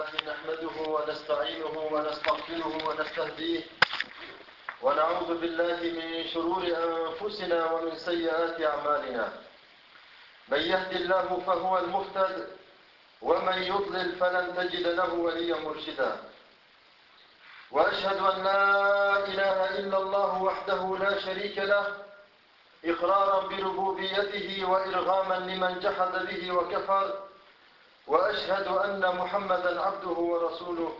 نحمده ونستعينه ونستغفره ونستهديه ونعوذ بالله من شرور أنفسنا ومن سيئات أعمالنا. من يهد الله فهو المهتد ومن يضلل فلن تجد له وليا مرشدا. وأشهد أن لا إله إلا الله وحده لا شريك له إقرارا بربوبيته وإرغاما لمن جحد به وكفر وأشهد أن محمدا عبده ورسوله.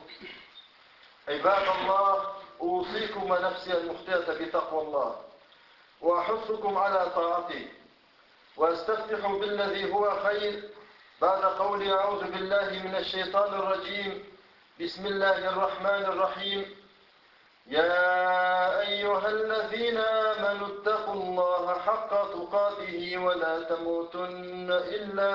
عباد الله أوصيكم ونفسي المخطئة بتقوى الله وأحثكم على طاعته وأستفتح بالذي هو خير. بعد قولي أعوذ بالله من الشيطان الرجيم. بسم الله الرحمن الرحيم. يا أيها الذين آمنوا اتقوا الله حق تقاته ولا تموتن إلا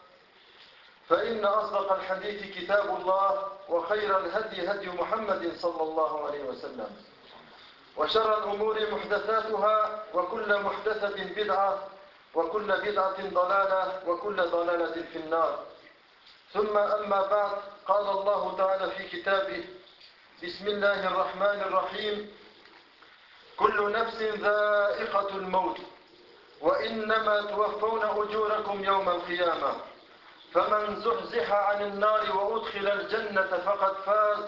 فإن أصدق الحديث كتاب الله وخير الهدي هدي محمد صلى الله عليه وسلم. وشر الأمور محدثاتها وكل محدثة بدعة وكل بدعة ضلالة وكل ضلالة في النار. ثم أما بعد قال الله تعالى في كتابه بسم الله الرحمن الرحيم. كل نفس ذائقة الموت وإنما توفون أجوركم يوم القيامة. فمن زحزح عن النار وأدخل الجنة فقد فاز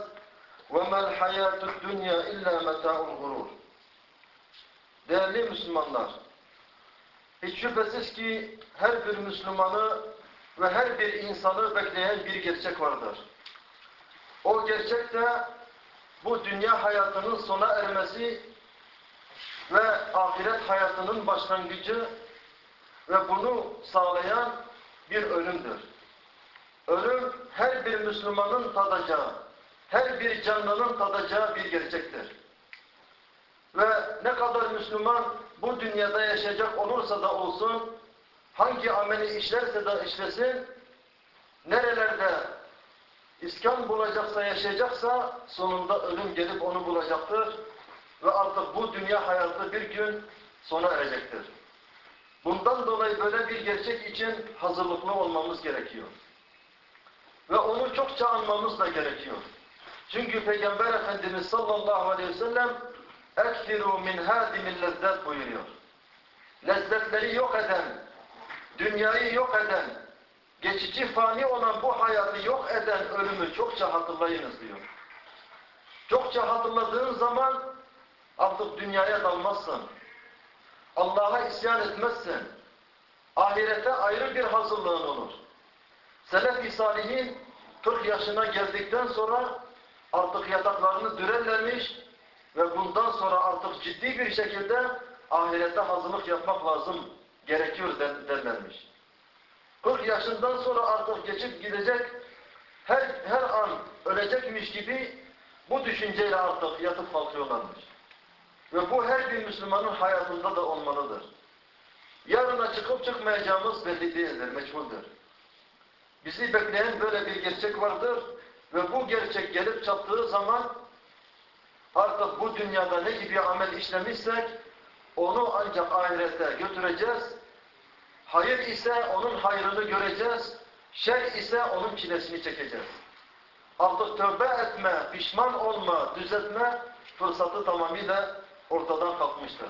وما الحياة الدنيا إلا متاع الغرور Değerli Müslümanlar, hiç şüphesiz ki her bir Müslümanı ve her bir insanı bekleyen bir gerçek vardır. O gerçek de bu dünya hayatının sona ermesi ve ahiret hayatının başlangıcı ve bunu sağlayan bir ölümdür. Ölüm her bir Müslümanın tadacağı, her bir canlının tadacağı bir gerçektir. Ve ne kadar Müslüman bu dünyada yaşayacak olursa da olsun, hangi ameli işlerse de işlesin, nerelerde iskan bulacaksa, yaşayacaksa sonunda ölüm gelip onu bulacaktır. Ve artık bu dünya hayatı bir gün sona erecektir. Bundan dolayı böyle bir gerçek için hazırlıklı olmamız gerekiyor. Ve onu çokça anmamız da gerekiyor. Çünkü Peygamber Efendimiz sallallahu aleyhi ve sellem اَكْفِرُوا مِنْ هَادِمِ lezzet buyuruyor. Lezzetleri yok eden, dünyayı yok eden, geçici fani olan bu hayatı yok eden ölümü çokça hatırlayınız diyor. Çokça hatırladığın zaman artık dünyaya dalmazsın. Allah'a isyan etmezsin. Ahirete ayrı bir hazırlığın olur. Selef-i Salihin 40 yaşına geldikten sonra artık yataklarını dürerlermiş ve bundan sonra artık ciddi bir şekilde ahirete hazırlık yapmak lazım, gerekiyor derlermiş. 40 yaşından sonra artık geçip gidecek, her, her an ölecekmiş gibi bu düşünceyle artık yatıp kalkıyorlarmış. Ve bu her bir Müslümanın hayatında da olmalıdır. Yarına çıkıp çıkmayacağımız belli değildir, meçhuldur. Bizi bekleyen böyle bir gerçek vardır ve bu gerçek gelip çattığı zaman artık bu dünyada ne gibi amel işlemişsek onu ancak ahirette götüreceğiz. Hayır ise onun hayrını göreceğiz. Şer ise onun çilesini çekeceğiz. Artık tövbe etme, pişman olma, düzeltme fırsatı tamamıyla ortadan kalkmıştır.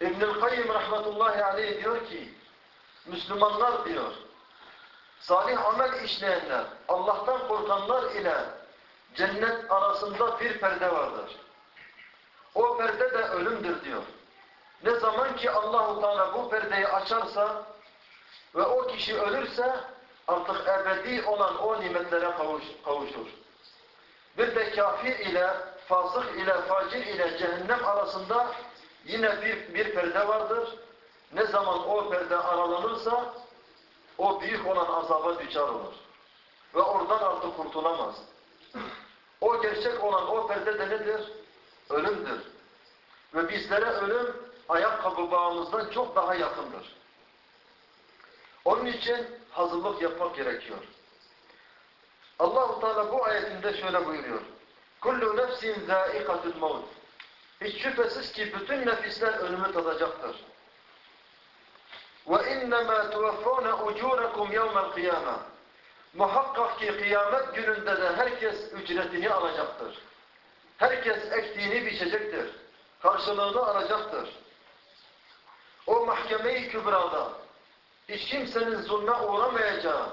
İbnül Kayyim rahmetullahi aleyh diyor ki, Müslümanlar diyor, salih amel işleyenler, Allah'tan korkanlar ile cennet arasında bir perde vardır. ölümdür diyor. Ne zaman ki Allahu Teala bu perdeyi açarsa ve o kişi ölürse artık ebedi olan o nimetlere kavuş, kavuşur. Bir de kafir ile, fasık ile, facir ile cehennem arasında yine bir, bir perde vardır. Ne zaman o perde aralanırsa o büyük olan azaba düçar olur. Ve oradan artık kurtulamaz. O gerçek olan o perde de nedir? Ölümdür. Ve bizlere ölüm ayakkabı bağımızdan çok daha yakındır. Onun için hazırlık yapmak gerekiyor. Allahu Teala bu ayetinde şöyle buyuruyor. Kullu nefsin zâikatul maut. Hiç şüphesiz ki bütün nefisler ölümü tadacaktır. Ve innemâ tuvaffâne ucûrekum yevmel kıyâme. Muhakkak ki kıyamet gününde de herkes ücretini alacaktır. Herkes ektiğini biçecektir. Karşılığını alacaktır. O mahkeme-i kübrada hiç kimsenin zulme uğramayacağı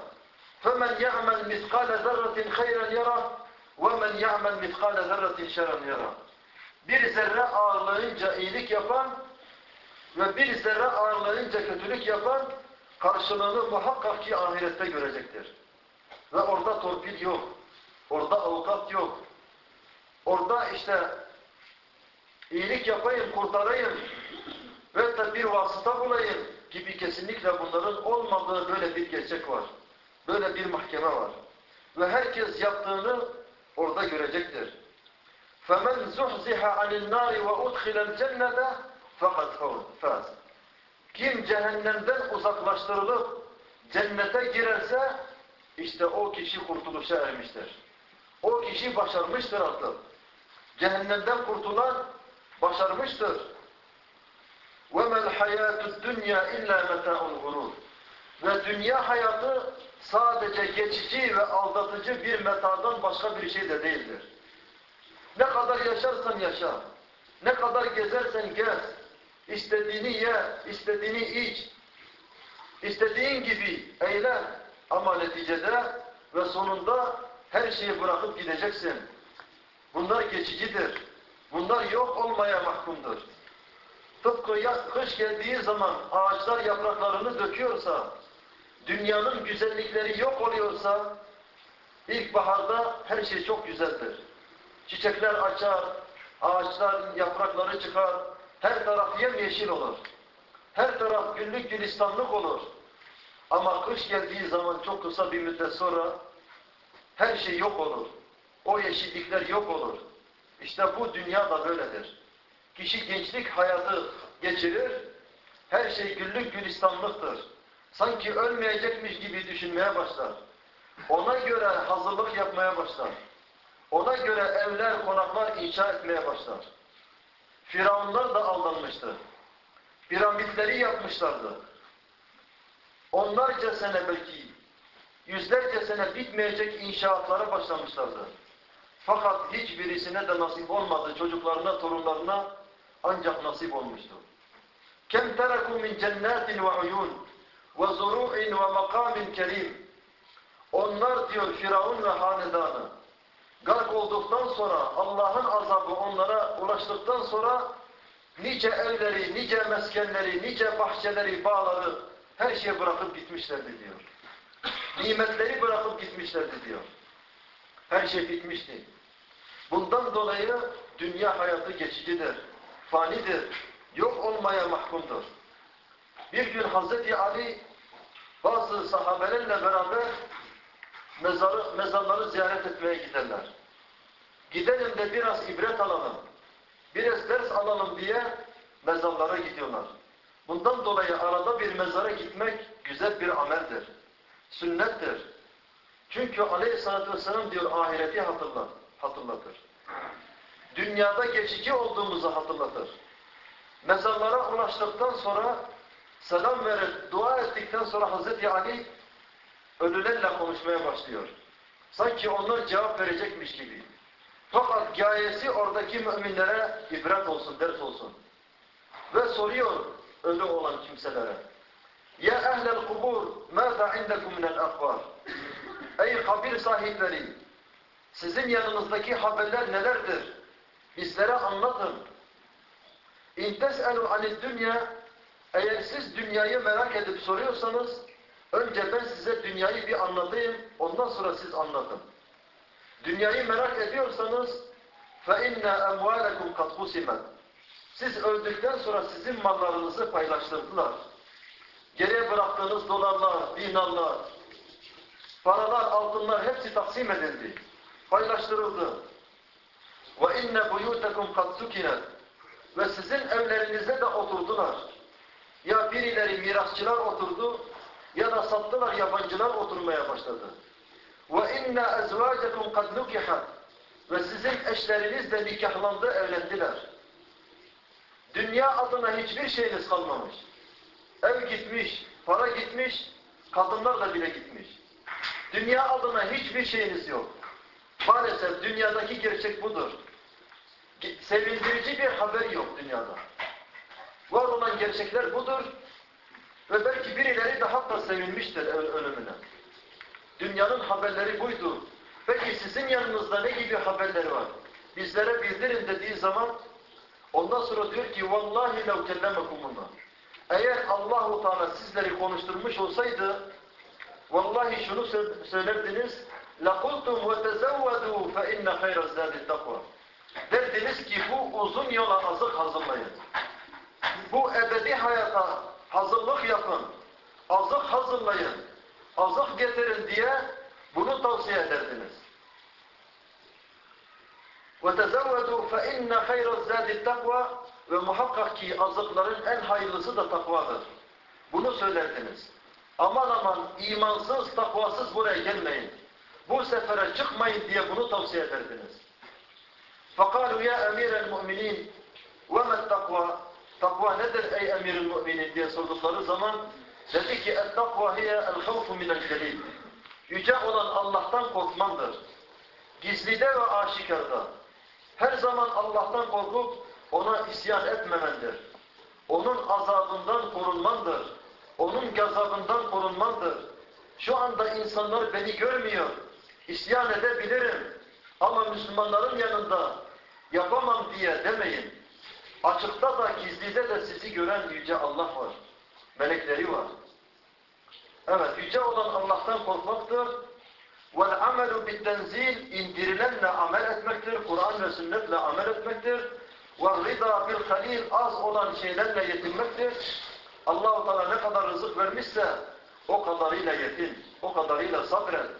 فَمَنْ يَعْمَلْ مِثْقَالَ ذَرَّةٍ خَيْرًا يَرَى وَمَنْ يَعْمَلْ مِثْقَالَ ذَرَّةٍ شَرًا يَرَى Bir zerre ağırlayınca iyilik yapan ve bir zerre ağırlayınca kötülük yapan karşılığını muhakkak ki ahirette görecektir. Ve orada torpil yok. Orada avukat yok. Orada işte iyilik yapayım, kurtarayım ve da bir vasıta bulayım gibi kesinlikle bunların olmadığı böyle bir gerçek var. Böyle bir mahkeme var. Ve herkes yaptığını orada görecektir. فَمَنْ زُحْزِحَ عَنِ النَّارِ وَاُدْخِلَ الْجَنَّةَ فَقَدْ فَازَ Kim cehennemden uzaklaştırılıp cennete girerse işte o kişi kurtuluşa ermiştir. O kişi başarmıştır artık. Cehennemden kurtulan başarmıştır. وَمَا الْحَيَاتُ الدُّنْيَا اِلَّا مَتَاءُ الْغُرُورِ Ve dünya hayatı sadece geçici ve aldatıcı bir metadan başka bir şey de değildir. Ne kadar yaşarsan yaşa, ne kadar gezersen gez, istediğini ye, istediğini iç, istediğin gibi eğlen ama neticede ve sonunda her şeyi bırakıp gideceksin. Bunlar geçicidir. Bunlar yok olmaya mahkumdur. Tıpkı kış geldiği zaman ağaçlar yapraklarını döküyorsa, dünyanın güzellikleri yok oluyorsa, ilkbaharda her şey çok güzeldir. Çiçekler açar, ağaçlar yaprakları çıkar, her taraf yemyeşil olur. Her taraf güllük gülistanlık olur. Ama kış geldiği zaman çok kısa bir müddet sonra her şey yok olur. O yeşillikler yok olur. İşte bu dünya da böyledir. Kişi gençlik hayatı geçirir, her şey güllük gülistanlıktır. Sanki ölmeyecekmiş gibi düşünmeye başlar. Ona göre hazırlık yapmaya başlar. Ona göre evler, konaklar inşa etmeye başlar. Firavunlar da aldanmıştı. Piramitleri yapmışlardı. Onlarca sene belki, yüzlerce sene bitmeyecek inşaatlara başlamışlardı. Fakat hiçbirisine de nasip olmadı. Çocuklarına, torunlarına ancak nasip olmuştu. Kem tereku min cennetin ve uyun ve zuru'in ve makamin kerim. Onlar diyor Firavun ve hanedanı gark olduktan sonra Allah'ın azabı onlara ulaştıktan sonra nice evleri, nice meskenleri, nice bahçeleri, bağları her şeyi bırakıp gitmişlerdi diyor. Nimetleri bırakıp gitmişlerdi diyor. Her şey bitmişti. Bundan dolayı dünya hayatı geçicidir, fanidir, yok olmaya mahkumdur. Bir gün Hazreti Ali bazı sahabelerle beraber mezarı, mezarları ziyaret etmeye giderler. Gidelim de biraz ibret alalım, biraz ders alalım diye mezarlara gidiyorlar. Bundan dolayı arada bir mezara gitmek güzel bir ameldir. Sünnettir. Çünkü aleyhissalatü vesselam diyor ahireti hatırlat, hatırlatır. Dünyada geçici olduğumuzu hatırlatır. Mezarlara ulaştıktan sonra selam verir, dua ettikten sonra Hazreti Ali ölülerle konuşmaya başlıyor. Sanki onlar cevap verecekmiş gibi. Fakat gayesi oradaki müminlere ibret olsun, ders olsun. Ve soruyor ölü olan kimselere. Ya ehlel kubur, mâzâ indekum minel akbar? Ey kabir sahipleri, sizin yanınızdaki haberler nelerdir? Bizlere anlatın. İn tes'elu anid dünya eğer siz dünyayı merak edip soruyorsanız önce ben size dünyayı bir anlatayım ondan sonra siz anlatın. Dünyayı merak ediyorsanız فَاِنَّ اَمْوَالَكُمْ قَدْ قُسِمَتْ Siz öldükten sonra sizin mallarınızı paylaştırdılar. Geriye bıraktığınız dolarlar, dinarlar, paralar, altınlar hepsi taksim edildi. Paylaştırıldı. وَاِنَّ بُيُوتَكُمْ قَدْ سُكِنَتْ Ve sizin evlerinize de oturdular. Ya birileri mirasçılar oturdu ya da saptılar yabancılar oturmaya başladı. Ve inna ezvacekum kad nukihat ve sizin eşleriniz de nikahlandı, evlendiler. Dünya adına hiçbir şeyiniz kalmamış. Ev gitmiş, para gitmiş, kadınlar da bile gitmiş. Dünya adına hiçbir şeyiniz yok. Maalesef dünyadaki gerçek budur. Sevindirici bir haber yok dünyada. Var olan gerçekler budur. Ve belki birileri de hatta sevinmiştir ölümüne. Dünyanın haberleri buydu. Peki sizin yanınızda ne gibi haberleri var? Bizlere bildirin dediği zaman ondan sonra diyor ki vallahi lev kellemekumullah. Eğer Allahu Teala sizleri konuşturmuş olsaydı vallahi şunu söylerdiniz لَقُلْتُمْ وَتَزَوَّدُوا فَاِنَّ خَيْرَ الزَّادِ التَّقْوَى Derdiniz ki bu uzun yola azık hazırlayın. Bu ebedi hayata hazırlık yapın. Azık hazırlayın. Azık getirin diye bunu tavsiye ederdiniz. وَتَزَوَّدُوا فَاِنَّ خَيْرَ الزَّادِ التَّقْوَى Ve muhakkak ki azıkların en hayırlısı da takvadır. Bunu söylerdiniz. Aman aman imansız, takvasız buraya gelmeyin. Bu sefere çıkmayın diye bunu tavsiye ederdiniz. فَقَالُوا يَا اَمِيرَ الْمُؤْمِنِينَ وَمَا التَّقْوَى Takva nedir ey emiril müminin diye sordukları zaman dedi ki et-takva hiye el-havfu minel celil. Yüce olan Allah'tan korkmandır. Gizlide ve aşikarda. Her zaman Allah'tan korkup ona isyan etmemendir. Onun azabından korunmandır. Onun gazabından korunmandır. Şu anda insanlar beni görmüyor. İsyan edebilirim. Ama Müslümanların yanında yapamam diye demeyin. Açıkta da gizlide de sizi gören Yüce Allah var. Melekleri var. Evet, yüce olan Allah'tan korkmaktır. وَالْعَمَلُ بِالتَّنْزِيلِ indirilenle amel etmektir. Kur'an ve sünnetle amel etmektir. وَالْرِضَى بِالْخَلِيلِ Az olan şeylerle yetinmektir. Allah-u Teala ne kadar rızık vermişse o kadarıyla yetin, o kadarıyla sabret.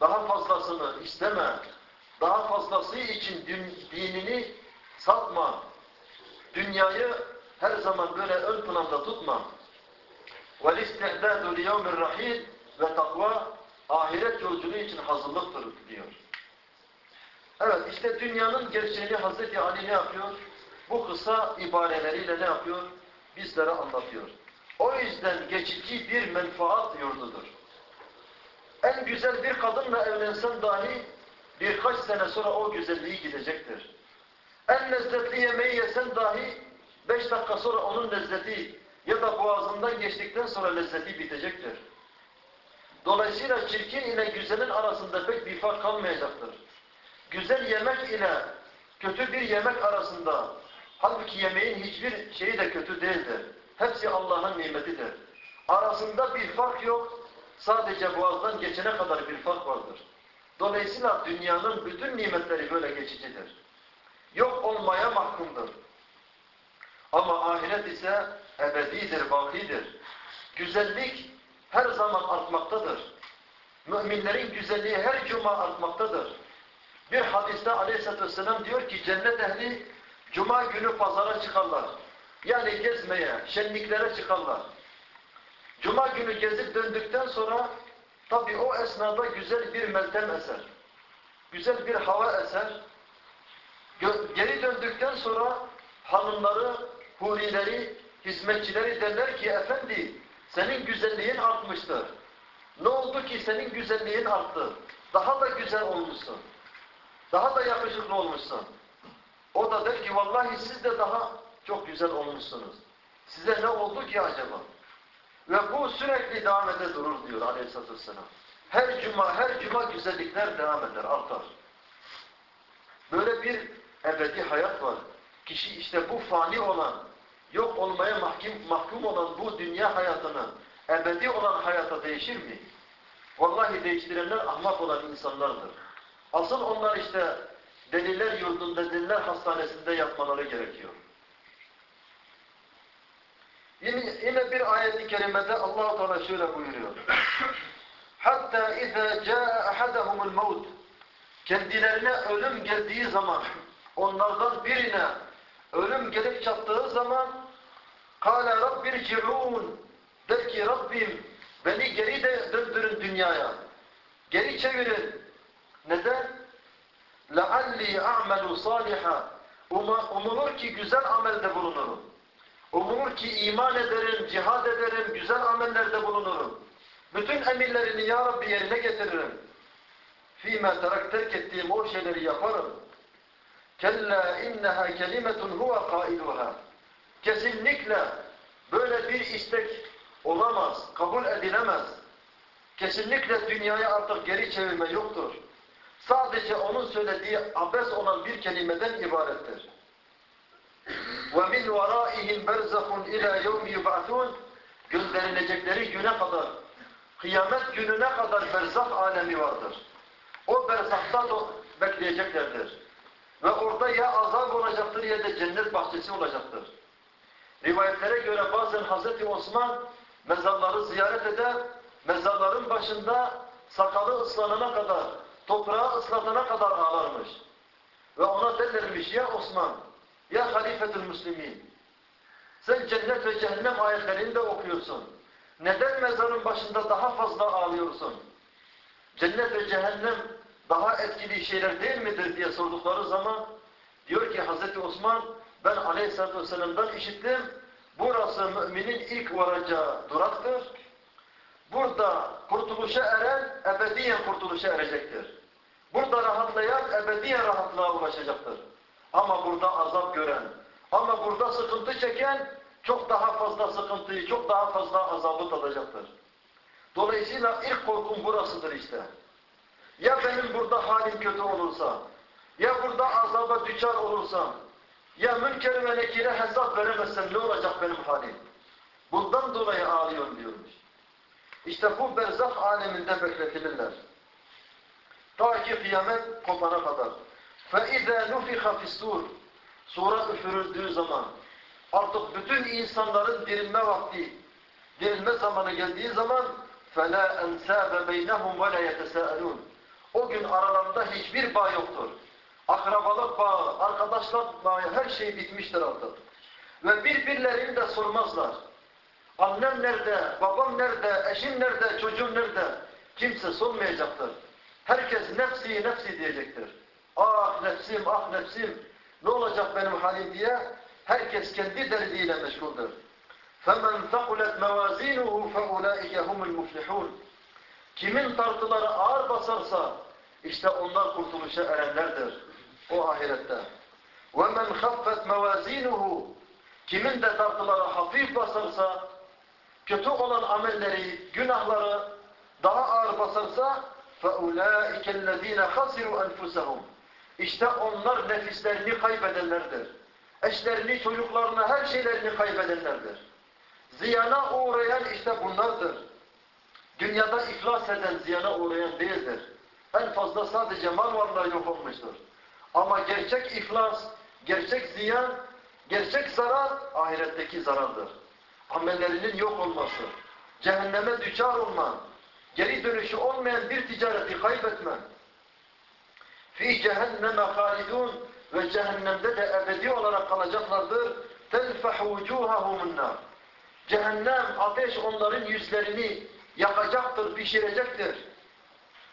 Daha fazlasını isteme. Daha fazlası için din, dinini satma. Dünyayı her zaman böyle ön planda tutma. وَالْاِسْتِعْدَادُ لِيَوْمِ الرَّحِيلِ Ve takva ahiret yolculuğu için hazırlıktır diyor. Evet işte dünyanın gerçeğini Hazreti Ali ne yapıyor? Bu kısa ibareleriyle ne yapıyor? Bizlere anlatıyor. O yüzden geçici bir menfaat yurdudur. En güzel bir kadınla evlensen dahi birkaç sene sonra o güzelliği gidecektir. En lezzetli yemeği yesen dahi beş dakika sonra onun lezzeti ya da boğazından geçtikten sonra lezzeti bitecektir. Dolayısıyla çirkin ile güzelin arasında pek bir fark kalmayacaktır. Güzel yemek ile kötü bir yemek arasında halbuki yemeğin hiçbir şeyi de kötü değildir. Hepsi Allah'ın nimetidir. Arasında bir fark yok. Sadece boğazdan geçene kadar bir fark vardır. Dolayısıyla dünyanın bütün nimetleri böyle geçicidir. Yok olmaya mahkumdur. Ama ahiret ise ebedidir, bakidir. Güzellik her zaman artmaktadır. Müminlerin güzelliği her cuma artmaktadır. Bir hadiste aleyhissalatü vesselam diyor ki cennet ehli cuma günü pazara çıkarlar. Yani gezmeye, şenliklere çıkarlar. Cuma günü gezip döndükten sonra tabi o esnada güzel bir meltem eser. Güzel bir hava eser. Geri döndükten sonra hanımları, hurileri, hizmetçileri derler ki efendi senin güzelliğin artmıştır. Ne oldu ki senin güzelliğin arttı? Daha da güzel olmuşsun. Daha da yakışıklı olmuşsun. O da der ki vallahi siz de daha çok güzel olmuşsunuz. Size ne oldu ki acaba? Ve bu sürekli devam ede durur diyor aleyhissalatü vesselam. Her cuma, her cuma güzellikler devam eder, artar. Böyle bir ebedi hayat var. Kişi işte bu fani olan, yok olmaya mahkum, mahkum olan bu dünya hayatını ebedi olan hayata değişir mi? Vallahi değiştirenler ahmak olan insanlardır. Asıl onlar işte deliler yurdunda, deliler hastanesinde yapmaları gerekiyor. Yine, yine bir ayet-i kerimede Allah-u Teala şöyle buyuruyor. Hatta izâ câe ahadahumul mevt Kendilerine ölüm geldiği zaman onlardan birine ölüm gelip çattığı zaman قَالَ رَبِّ رْجِعُونَ Der ki Rabbim beni geri de döndürün dünyaya. Geri çevirin. Neden? لَعَلِّي أَعْمَلُ صَالِحًا Umulur ki güzel amelde bulunurum. Umulur ki iman ederim, cihad ederim, güzel amellerde bulunurum. Bütün emirlerini ya Rabbi yerine getiririm. فِيمَا terak terk ettiğim o şeyleri yaparım. كَلَّا اِنَّهَا كَلِمَةٌ هُوَ قَائِلُهَا Kesinlikle böyle bir istek olamaz, kabul edilemez. Kesinlikle dünyaya artık geri çevirme yoktur. Sadece onun söylediği abes olan bir kelimeden ibarettir. وَمِنْ وَرَائِهِمْ بَرْزَخٌ اِلَى يَوْمِ يُبْعَثُونَ Gönderilecekleri güne kadar, kıyamet gününe kadar berzah alemi vardır. O berzahta da bekleyeceklerdir. Ve orada ya azap olacaktır ya da cennet bahçesi olacaktır. Rivayetlere göre bazen Hazreti Osman mezarları ziyaret eder, mezarların başında sakalı ıslanana kadar, toprağı ıslatana kadar ağlarmış. Ve ona derlermiş ya Osman, ya halifetül müslimin, sen cennet ve cehennem ayetlerini de okuyorsun. Neden mezarın başında daha fazla ağlıyorsun? Cennet ve cehennem daha etkili şeyler değil midir diye sordukları zaman diyor ki Hazreti Osman ben aleyhissalatü vesselam'dan işittim. Burası müminin ilk varacağı duraktır. Burada kurtuluşa eren ebediyen kurtuluşa erecektir. Burada rahatlayan ebediyen rahatlığa ulaşacaktır. Ama burada azap gören, ama burada sıkıntı çeken çok daha fazla sıkıntıyı, çok daha fazla azabı tadacaktır. Dolayısıyla ilk korkum burasıdır işte. Ya benim burada halim kötü olursa, ya burada azaba düçar olursam, ya münker ve nekire hesap veremezsem ne olacak benim halim? Bundan dolayı ağlıyorum diyormuş. İşte bu berzah aleminde bekletilirler. Ta ki kıyamet kopana kadar. فَاِذَا نُفِخَ فِي السُّورِ Sura üfürüldüğü zaman artık bütün insanların dirilme vakti, dirilme zamanı geldiği zaman فَلَا أَنْسَابَ بَيْنَهُمْ وَلَا يَتَسَاءَلُونَ O gün aralarında hiçbir bağ yoktur. Akrabalık bağı, arkadaşlık bağı her şey bitmiştir artık. Ve birbirlerini de sormazlar. Annem nerede, babam nerede, eşim nerede, çocuğum nerede? Kimse sormayacaktır. Herkes nefsi nefsi diyecektir. Ah nefsim, ah nefsim, ne olacak benim halim diye herkes kendi derdiyle meşguldür. فَمَنْ ثَقُلَتْ مَوَازِينُهُ فَاُولَٰئِكَ هُمُ الْمُفْلِحُونَ Kimin tartıları ağır basarsa işte onlar kurtuluşa erenlerdir o ahirette. وَمَنْ خَفَّتْ مَوَازِينُهُ Kimin de tartıları hafif basarsa, kötü olan amelleri, günahları daha ağır basarsa فَاُولَٰئِكَ الَّذ۪ينَ خَسِرُوا أَنْفُسَهُمْ İşte onlar nefislerini kaybedenlerdir. Eşlerini, çocuklarını, her şeylerini kaybedenlerdir. Ziyana uğrayan işte bunlardır. Dünyada iflas eden ziyana uğrayan değildir. En fazla sadece mal varlığı yok olmuştur. Ama gerçek iflas, gerçek ziyan, gerçek zarar ahiretteki zarardır. Amellerinin yok olması, cehenneme düçar olman, geri dönüşü olmayan bir ticareti kaybetmen, fi cehenneme halidun ve cehennemde de ebedi olarak kalacaklardır. Telfeh vucuhahumun nar. Cehennem ateş onların yüzlerini yakacaktır, pişirecektir.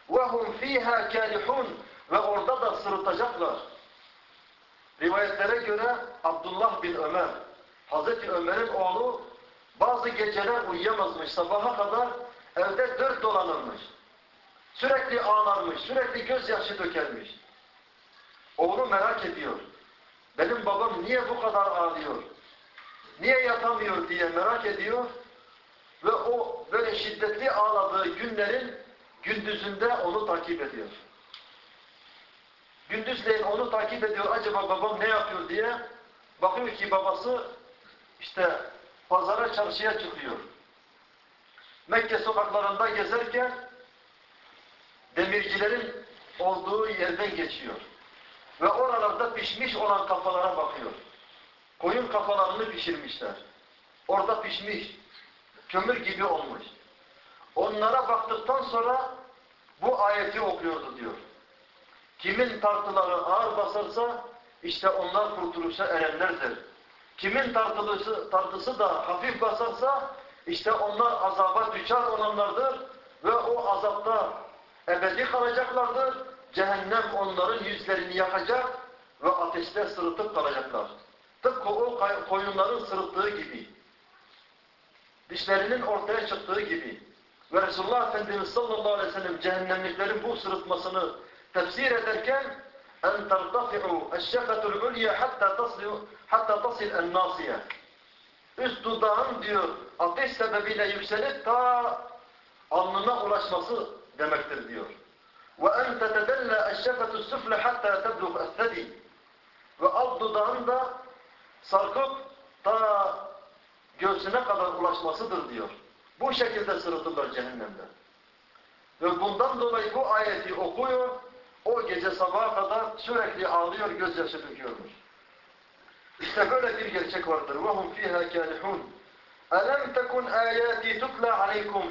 Hum fiha kalihun ve orada da sırıtacaklar. Rivayetlere göre Abdullah bin Ömer, Hazreti Ömer'in oğlu bazı geceler uyuyamazmış, sabaha kadar evde dört dolanırmış. Sürekli ağlarmış, sürekli gözyaşı dökermiş. Oğlu merak ediyor. Benim babam niye bu kadar ağlıyor? Niye yatamıyor diye merak ediyor. Ve o böyle şiddetli ağladığı günlerin gündüzünde onu takip ediyor. Gündüzleyin onu takip ediyor. Acaba babam ne yapıyor diye bakıyor ki babası işte pazara çarşıya çıkıyor. Mekke sokaklarında gezerken demircilerin olduğu yerden geçiyor. Ve oralarda pişmiş olan kafalara bakıyor. Koyun kafalarını pişirmişler. Orada pişmiş, kömür gibi olmuş. Onlara baktıktan sonra bu ayeti okuyordu diyor. Kimin tartıları ağır basarsa işte onlar kurtuluşa erenlerdir. Kimin tartısı, tartısı da hafif basarsa işte onlar azaba düşer olanlardır ve o azapta ebedi kalacaklardır. Cehennem onların yüzlerini yakacak ve ateşte sırıtıp kalacaklar. Tıpkı o koyunların sırıttığı gibi. Dişlerinin ortaya çıktığı gibi. Ve Resulullah Efendimiz sallallahu aleyhi ve sellem cehennemliklerin bu sırıtmasını tefsir ederken en tertafi'u eşşefetul ulya hatta taslu hatta. Üst dudağın diyor ateş sebebiyle yükselip ta alnına ulaşması demektir diyor. Ve en tetedelle süfle hatta teblugh es Ve alt dudağın da sarkıp ta göğsüne kadar ulaşmasıdır diyor. Bu şekilde sırıtırlar cehennemde. Ve bundan dolayı bu ayeti okuyor, o gece sabaha kadar sürekli ağlıyor, gözyaşı döküyormuş. İşte böyle bir gerçek vardır. وَهُمْ فِيهَا كَالِحُونَ أَلَمْ تَكُنْ آيَاتِ تُتْلَى عَلَيْكُمْ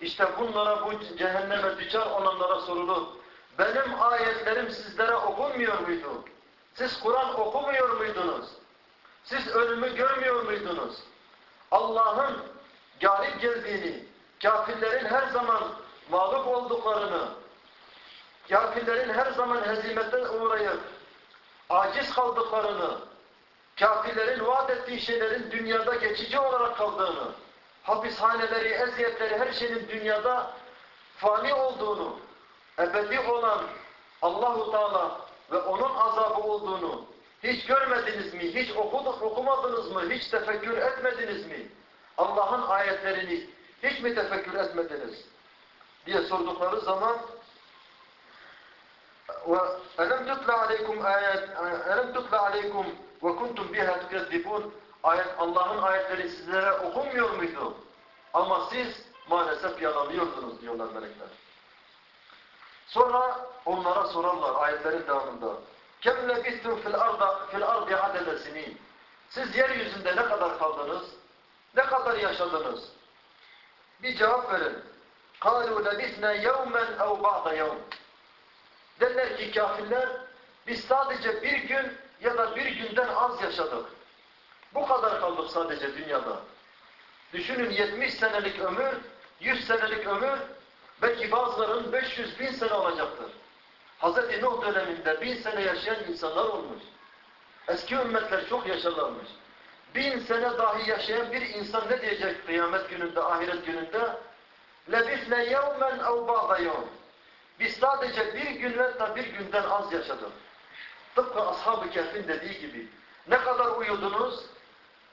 İşte bunlara, bu cehenneme düçar olanlara sorulur. Benim ayetlerim sizlere okunmuyor muydu? Siz Kur'an okumuyor muydunuz? Siz ölümü görmüyor muydunuz? Allah'ın galip geldiğini, kafirlerin her zaman mağlup olduklarını, kafirlerin her zaman hezimete uğrayıp aciz kaldıklarını, kafirlerin vaat ettiği şeylerin dünyada geçici olarak kaldığını, hapishaneleri, eziyetleri, her şeyin dünyada fani olduğunu, ebedi olan Allahu Teala ve onun azabı olduğunu hiç görmediniz mi? Hiç okuduk, okumadınız mı? Hiç tefekkür etmediniz mi? Allah'ın ayetlerini hiç mi tefekkür etmediniz? diye sordukları zaman وَاَلَمْ تُتْلَ عَلَيْكُمْ آيَاتٍ اَلَمْ تُتْلَ عَلَيْكُمْ وَكُنْتُمْ بِهَا تُكَذِّبُونَ Ayet Allah'ın ayetleri sizlere okunmuyor muydu? Ama siz maalesef yalanlıyordunuz diyorlar melekler. Sonra onlara sorarlar ayetlerin devamında. كَمْ لَبِثْتُمْ فِي الْأَرْضِ فِي الْأَرْضِ عَدَدَ سِنِينَ Siz yeryüzünde ne kadar kaldınız? Ne kadar yaşadınız? Bir cevap verin. قَالُوا لَبِثْنَا يَوْمًا اَوْ بَعْضَ يَوْمٍ Derler ki kafirler, biz sadece bir gün ya da bir günden az yaşadık. Bu kadar kaldık sadece dünyada. Düşünün 70 senelik ömür, 100 senelik ömür, belki bazıların 500 bin sene olacaktır. Hz. Nuh döneminde bin sene yaşayan insanlar olmuş. Eski ümmetler çok yaşarlarmış. Bin sene dahi yaşayan bir insan ne diyecek kıyamet gününde, ahiret gününde? لَبِثْنَا يَوْمًا اَوْ بَعْضَ يَوْمٍ Biz sadece bir gün ve bir günden az yaşadık. Tıpkı Ashab-ı Kehf'in dediği gibi. Ne kadar uyudunuz?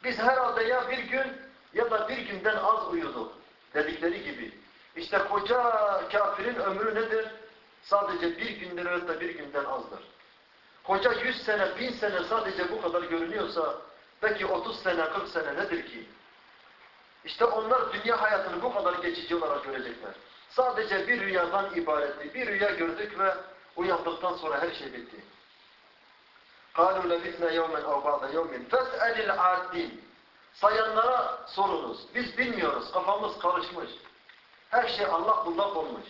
Biz herhalde ya bir gün ya da bir günden az uyuduk dedikleri gibi. İşte koca kafirin ömrü nedir? Sadece bir günden ve bir günden azdır. Koca yüz sene, bin sene sadece bu kadar görünüyorsa peki otuz sene, kırk sene nedir ki? İşte onlar dünya hayatını bu kadar geçici olarak görecekler. Sadece bir rüyadan ibaretti. Bir rüya gördük ve uyandıktan sonra her şey bitti. قَالُوا لَبِثْنَا يَوْمًا اَوْ بَعْضَ يَوْمٍ فَاسْأَلِ الْعَادِّينَ Sayanlara sorunuz. Biz bilmiyoruz. Kafamız karışmış. Her şey Allah bullak olmuş.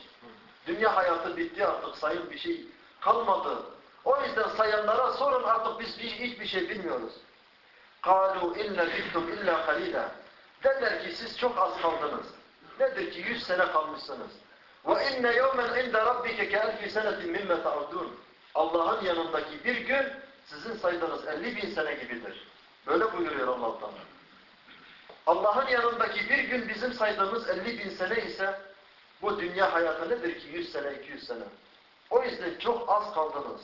Dünya hayatı bitti artık. Sayın bir şey kalmadı. O yüzden sayanlara sorun artık biz hiçbir şey bilmiyoruz. قَالُوا اِنَّ بِتْتُمْ اِلَّا قَلِيلًا Derler ki siz çok az kaldınız. Nedir ki yüz sene kalmışsınız. وَاِنَّ يَوْمًا عِنْدَ رَبِّكَ كَأَلْفِ سَنَةٍ مِمَّ تَعُدُونَ Allah'ın yanındaki bir gün sizin saydığınız 50 bin sene gibidir. Böyle buyuruyor allah Teala. Allah'ın yanındaki bir gün bizim saydığımız 50 bin sene ise bu dünya hayatı nedir ki 100 sene, 200 sene. O yüzden çok az kaldınız.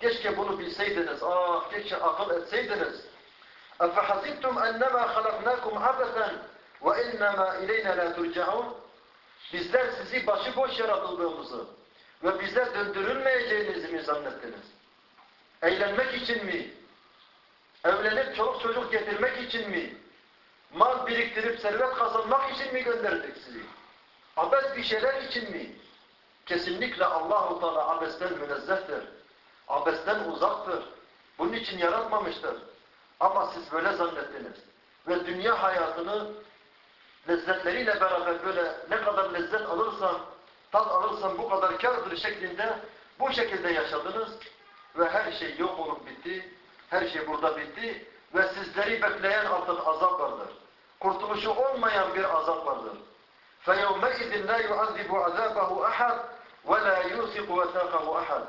Keşke bunu bilseydiniz, ah keşke akıl etseydiniz. اَفَحَسِبْتُمْ اَنَّمَا خَلَقْنَاكُمْ عَبَثًا وَاِنَّمَا اِلَيْنَا لَا تُرْجَعُونَ Bizler sizi başıboş yaratıldığımızı ve bize döndürülmeyeceğinizi mi zannettiniz? Eğlenmek için mi? Evlenip çoluk çocuk getirmek için mi? Mal biriktirip servet kazanmak için mi gönderdik sizi? Abes bir şeyler için mi? Kesinlikle Allahu Teala abesten münezzehtir. Abesten uzaktır. Bunun için yaratmamıştır. Ama siz böyle zannettiniz. Ve dünya hayatını lezzetleriyle beraber böyle ne kadar lezzet alırsan, tat alırsan bu kadar kârdır şeklinde bu şekilde yaşadınız. Ve her şey yok olup bitti. Her şey burada bitti. Ve sizleri bekleyen artık azap vardır. Kurtuluşu olmayan bir azap vardır. فَيَوْمَئِذٍ لَا يُعَذِّبُ عَذَابَهُ أَحَدٍ وَلَا يُوثِقُ وَثَاقَهُ أَحَدٍ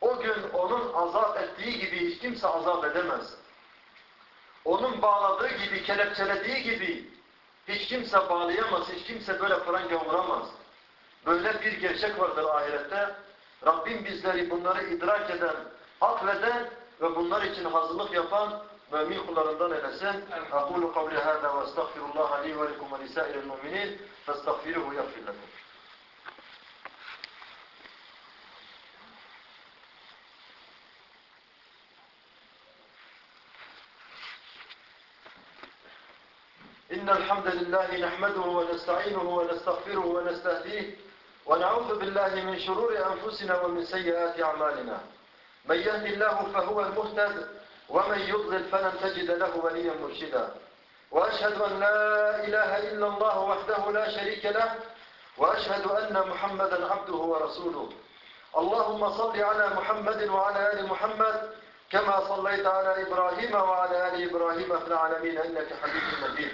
O gün onun azap ettiği gibi hiç kimse azap edemez. Onun bağladığı gibi, kelepçelediği gibi hiç kimse bağlayamaz, hiç kimse böyle pranga vuramaz. Böyle bir gerçek vardır ahirette. Rabbim bizleri bunları idrak eden, akleden ve bunlar için hazırlık yapan mümin kullarından eylesin. Aqulu kavli hâzâ ve estağfirullah li ve lekum ve lisâiril mu'minin festağfiruhu yagfir. لله نحمده ونستعينه ونستغفره ونستهديه ونعوذ بالله من شرور أنفسنا ومن سيئات أعمالنا. من يهد الله فهو المهتد ومن يضلل فلن تجد له وليا مرشدا. وأشهد أن لا إله إلا الله وحده لا شريك له وأشهد أن محمدا عبده ورسوله. اللهم صل على محمد وعلى آل محمد كما صليت على إبراهيم وعلى آل إبراهيم في العالمين إنك حميد مجيد.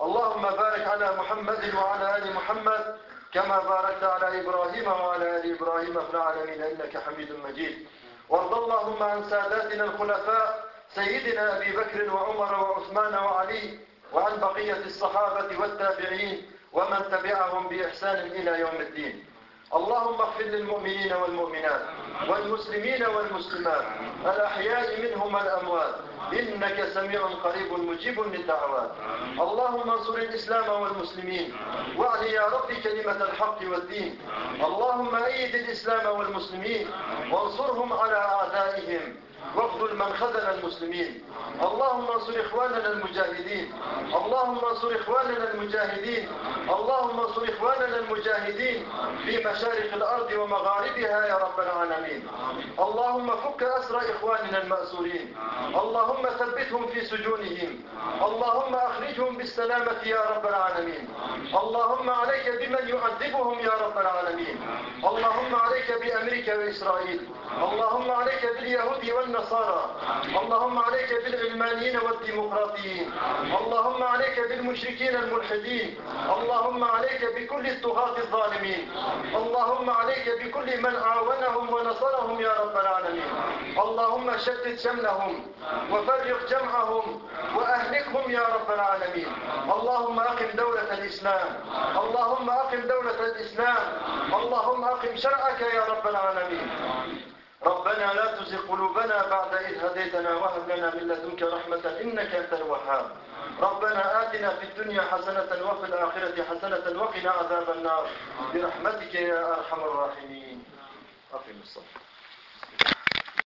اللهم بارك على محمد وعلى آل محمد كما باركت على إبراهيم وعلى آل إبراهيم في العالمين إنك حميد مجيد. وارض اللهم عن ساداتنا الخلفاء سيدنا أبي بكر وعمر وعثمان وعلي وعن بقية الصحابة والتابعين ومن تبعهم بإحسان إلى يوم الدين. اللهم اغفر للمؤمنين والمؤمنات والمسلمين والمسلمات الأحياء منهم والأموات إنك سميع قريب مجيب للدعوات. اللهم انصر الإسلام والمسلمين. واعل يا رب كلمة الحق والدين. اللهم أيد الإسلام والمسلمين. وانصرهم على أعدائهم واخذل من خذل المسلمين. اللهم انصر إخواننا المجاهدين. اللهم انصر إخواننا المجاهدين. اللهم انصر إخواننا المجاهدين في مشارق الأرض ومغاربها يا رب العالمين. اللهم فك أسر إخواننا المأسورين. اللهم ثبتهم في سجونهم. اللهم أخرجهم بالسلامة يا رب العالمين. اللهم عليك بمن يعذبهم يا رب العالمين. اللهم عليك بأمريكا وإسرائيل. اللهم عليك باليهود والنصارى. اللهم عليك بالعلمانيين والديمقراطيين. اللهم عليك بالمشركين الملحدين. اللهم عليك بكل الطغاة الظالمين. اللهم عليك بكل من عاونهم ونصرهم يا رب العالمين. اللهم شتت شملهم وفرق جمعهم وأهلكهم يا رب العالمين. اللهم أقم دولة الإسلام. اللهم أقم دولة الإسلام. اللهم أقم شرعك يا رب العالمين. ربنا لا تزغ قلوبنا بعد إذ هديتنا وهب لنا من لدنك رحمة إنك أنت الوهاب. ربنا آتنا في الدنيا حسنة وفي الآخرة حسنة وقنا عذاب النار. برحمتك يا أرحم الراحمين. أقم الصلاة.